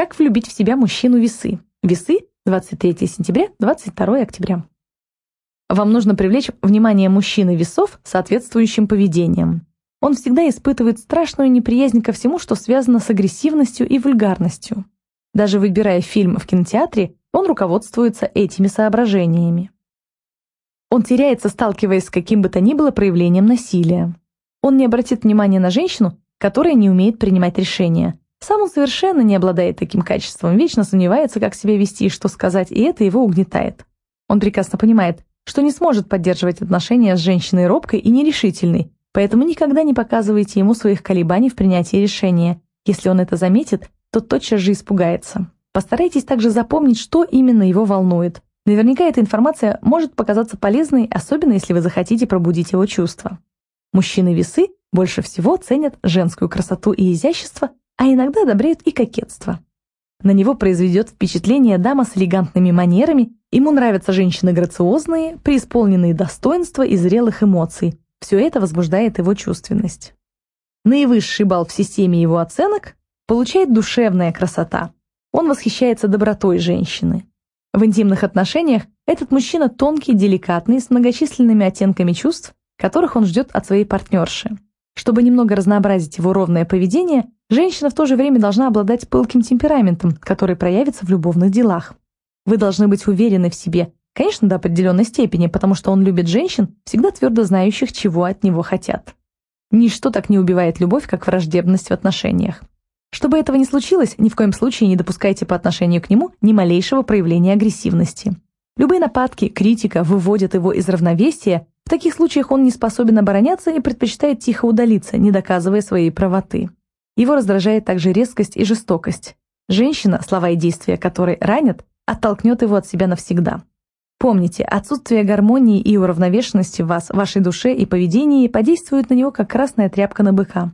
Как влюбить в себя мужчину весы? Весы 23 сентября, 22 октября. Вам нужно привлечь внимание мужчины весов соответствующим поведением. Он всегда испытывает страшную неприязнь ко всему, что связано с агрессивностью и вульгарностью. Даже выбирая фильм в кинотеатре, он руководствуется этими соображениями. Он теряется, сталкиваясь с каким бы то ни было проявлением насилия. Он не обратит внимания на женщину, которая не умеет принимать решения, сам он совершенно не обладает таким качеством, вечно сомневается, как себя вести и что сказать, и это его угнетает. Он прекрасно понимает, что не сможет поддерживать отношения с женщиной робкой и нерешительной, поэтому никогда не показывайте ему своих колебаний в принятии решения. Если он это заметит, то тотчас же испугается. Постарайтесь также запомнить, что именно его волнует. Наверняка эта информация может показаться полезной, особенно если вы захотите пробудить его чувства. Мужчины-весы больше всего ценят женскую красоту и изящество, а иногда одобряют и кокетство. На него произведет впечатление дама с элегантными манерами, ему нравятся женщины грациозные, преисполненные достоинства и зрелых эмоций. Все это возбуждает его чувственность. Наивысший балл в системе его оценок получает душевная красота. Он восхищается добротой женщины. В интимных отношениях этот мужчина тонкий, деликатный, с многочисленными оттенками чувств, которых он ждет от своей партнерши. Чтобы немного разнообразить его ровное поведение, женщина в то же время должна обладать пылким темпераментом, который проявится в любовных делах. Вы должны быть уверены в себе, конечно, до определенной степени, потому что он любит женщин, всегда твердо знающих, чего от него хотят. Ничто так не убивает любовь, как враждебность в отношениях. Чтобы этого не случилось, ни в коем случае не допускайте по отношению к нему ни малейшего проявления агрессивности. Любые нападки, критика выводят его из равновесия в таких случаях он не способен обороняться и предпочитает тихо удалиться, не доказывая своей правоты. Его раздражает также резкость и жестокость. Женщина, слова и действия которой ранят, оттолкнет его от себя навсегда. Помните, отсутствие гармонии и уравновешенности в вас, вашей душе и поведении подействует на него как красная тряпка на быка.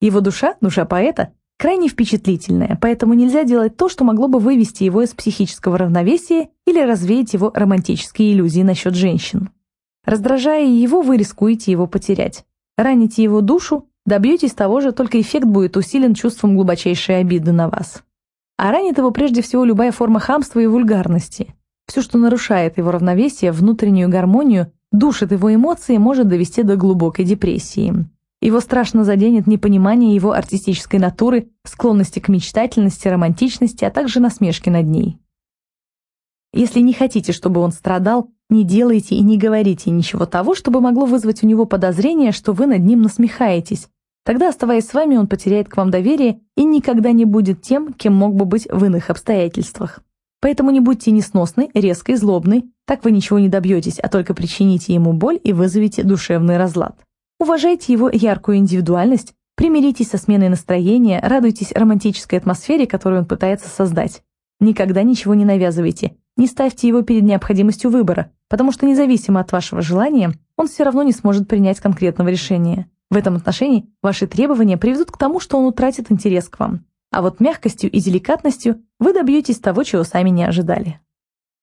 Его душа, душа поэта, крайне впечатлительная, поэтому нельзя делать то, что могло бы вывести его из психического равновесия или развеять его романтические иллюзии насчет женщин. Раздражая его, вы рискуете его потерять. Раните его душу, добьетесь того же, только эффект будет усилен чувством глубочайшей обиды на вас. А ранит его прежде всего любая форма хамства и вульгарности. Все, что нарушает его равновесие, внутреннюю гармонию, душит его эмоции, может довести до глубокой депрессии. Его страшно заденет непонимание его артистической натуры, склонности к мечтательности, романтичности, а также насмешки над ней. Если не хотите, чтобы он страдал, не делайте и не говорите ничего того, чтобы могло вызвать у него подозрение, что вы над ним насмехаетесь. Тогда, оставаясь с вами, он потеряет к вам доверие и никогда не будет тем, кем мог бы быть в иных обстоятельствах. Поэтому не будьте несносной, резкой, злобной, так вы ничего не добьетесь, а только причините ему боль и вызовете душевный разлад. Уважайте его яркую индивидуальность, примиритесь со сменой настроения, радуйтесь романтической атмосфере, которую он пытается создать. Никогда ничего не навязывайте, не ставьте его перед необходимостью выбора, потому что независимо от вашего желания, он все равно не сможет принять конкретного решения. В этом отношении ваши требования приведут к тому, что он утратит интерес к вам. А вот мягкостью и деликатностью вы добьетесь того, чего сами не ожидали.